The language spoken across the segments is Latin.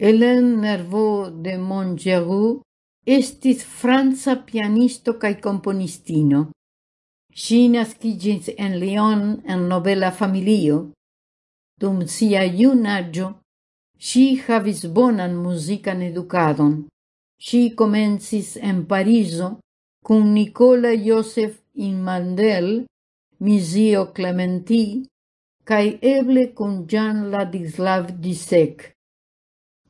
Hélène Nervaux de Montgeroux estis franca pianisto kaj komponistino. Ŝi naskiĝis en Lyon en nobela familio. Dum sia junaĝo ŝi havis bonan muzikan edukadon. Ŝi komencis en Parizo kun Nicola Joseph Inmandel, Mizio Clementi kaj eble kun Jean Ladislav Disek.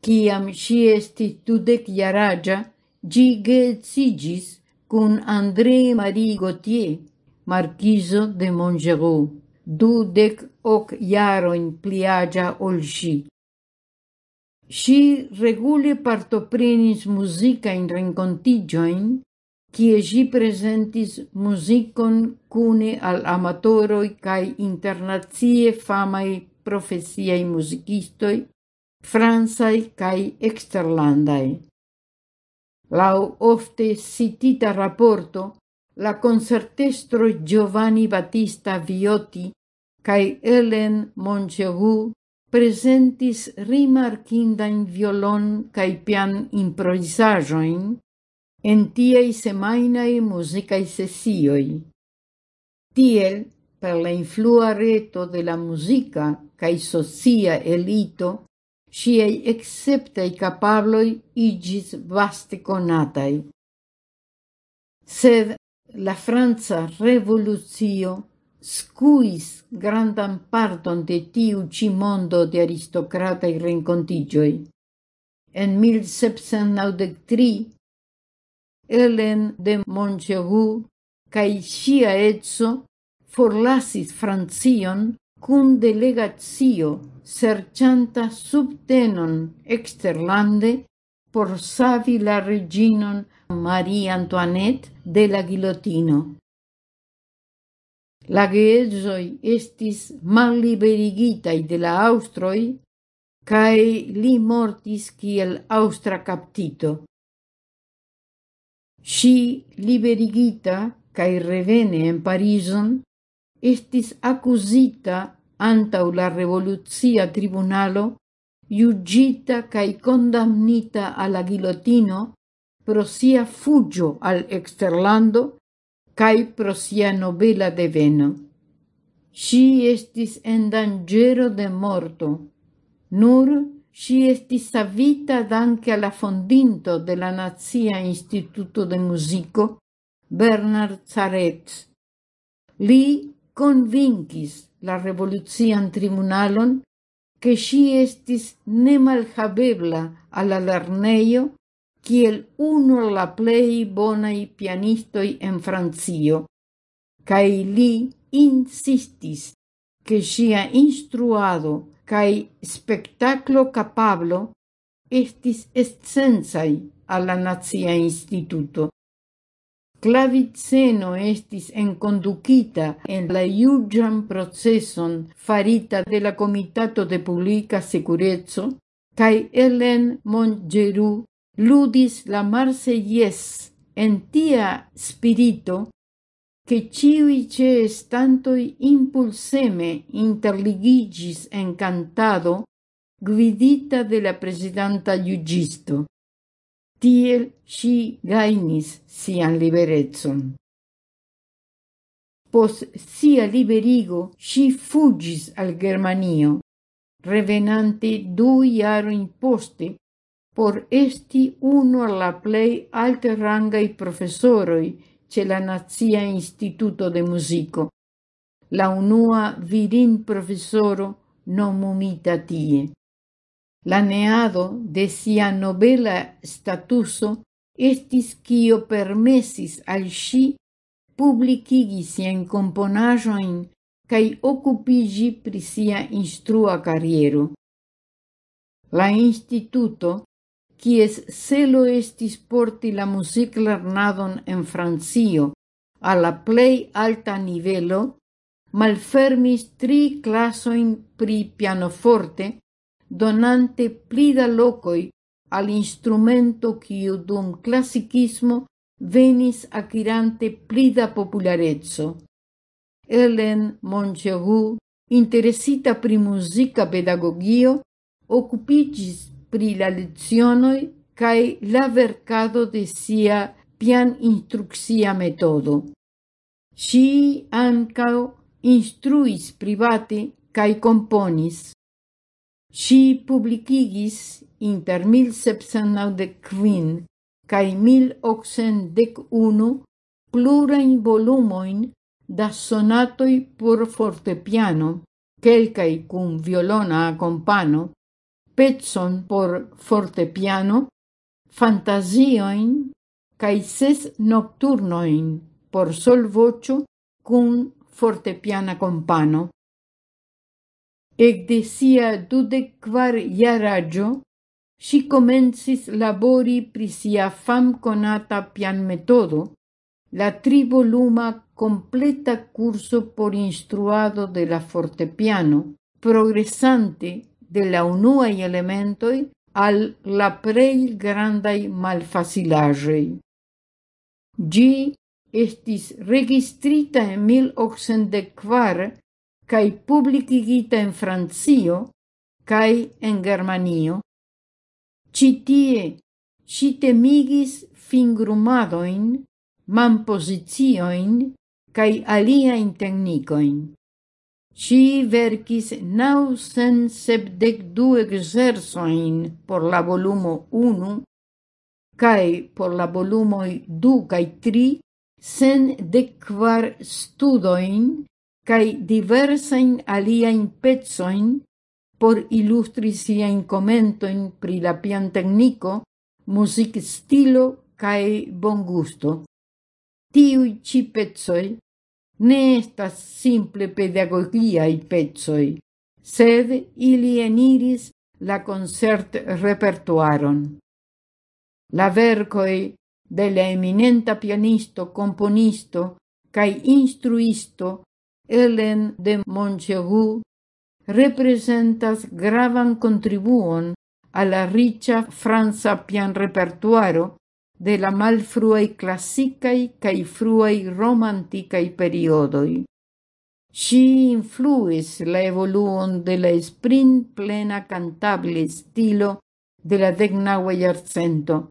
Ciam si esti tudec iaragia, gi geetsigis cun André Marie Gautier, marquiso de Montgerou, du dec jarojn pli aĝa ol si. Si regule partoprenis musica in rencontigioin, cie si presentis musicon cune al amatoroi cae internazie famaj profesiaj musicistoi, fransai cae exterlandai. Lau ofte citita rapporto, la concertestro Giovanni Battista Viotti cae Ellen Monchegu presentis rimarkindain violon cae pian improvisajoin en tiei semainae musicae sesioi. Tiel, per la influa reto de la musica cae socia elito, Sciei exceptei capabloi igis vaste conatai. Sed la Franza revoluzio scuis grandan parton de tiu ci mondo de aristocratai rencontigioi. En 1793, Ellen de Monchegu cae sia etso forlasis Francion cum delegatio serchanta subtenon exterlande por savi la reginon Marie Antoinette de la guillotino. La geedzoi estis malliberigitai de la Austroi, cae li mortis kiel Austra captito. Si liberigita cae revene en Parison, estis accusita antau la revoluzia tribunalo, iugita cae condamnita alla guillotino pro sia fugio al exterlando cae pro sia de veno. Si estis en dangero de morto, nur si estis savita danke alla fondinto de la Nazia Instituto de Musico, Bernard Zaretz. Li convincis la revolucian tribunalon che si estis nemalhabebla alla lerneio kiel uno la plei bonai pianistoi en Francio, cae li insistis che sia instruado cae spectaclo capablo estis essenzai alla Nazia Instituto. Claviceno estis enconducita en la iugian processon farita de la Comitato de Publica Securezzo, cae Ellen Mongeru ludis la Marseies en tia spirito che ciui ce estantoi impulseme interligigis en cantado guidita de la presidenta iugisto. Tiel si gainis sian liberezzon. Pos sia liberigo si fugis al Germanio, revenante du jaroin poste por esti uno alla plei alte rangai professoroi ce la Nazia Instituto de Musico, la unua virin professoro nomumita tie. La neado de sia nobela statuso estis cio permesis al si publicigi sien componajoin cae occupigi pri sia instrua carriero. La instituto, quies celo estis porti la muziklernaron en Francio a la plei alta nivelo, malfermis tri klasojn pri pianoforte donante pli da locoi al instrumento quiu dum classicismo venis acquirante pli da popularezzo. Ellen Monchegu, interesita pri musica pedagogio, occupigis pri la lezionoi cae la vercado de sia pian instruxia metodo. Si ancao instruis private cae componis. Si publicigis inter 1795 cae 1801 plurain volumoin da sonatoi por fortepiano, kelkaj cum violona accompano, pezzon por fortepiano, fantasioin cae ses nocturnoin por sol vocio cum fortepiana kompano. Ecde sia dudec kvar jaraĝo ŝi komencis labori pri sia famkonata pianmetodo, la trivoluma completa curso por instruado de la fortepiano, progresante de la unuaj elementoj al la plej grandaj malfacilaĵoj. Ĝi estis registrita en 1804 cae publicigita en Francio cae en Germanio. Citie, tie temigis fingrumadoin, manposizioin cae aliaen teknikojn. Ŝi vercis nausen sepdek du exersoin por la volumo unu cae por la volumoi du cae tri sen dek kvar studoin cae diversain aliaen pezzoin por illustri siain commentoin pri la pian tecnico, music stilo cae bon gusto. Tiui ci pezzoi ne estas simple pedagogiae pezzoi, sed ili eniris la concert repertuaron. La vercoi de la eminenta pianisto, componisto cae instruisto Ellen de Montchegou representas gravan contribuon a la richa franza pian repertuaro de la malfruai classicai cae fruai romanticai periodoi. Si influis la evoluon de la sprint plena cantable stilo de la decnaua iarcento,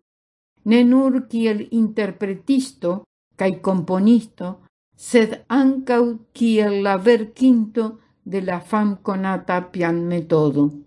ne nur kiel interpretisto cae componisto, sed ancau kiel la verkinto de la famkonata pianmetodo.